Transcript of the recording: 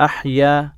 أحيا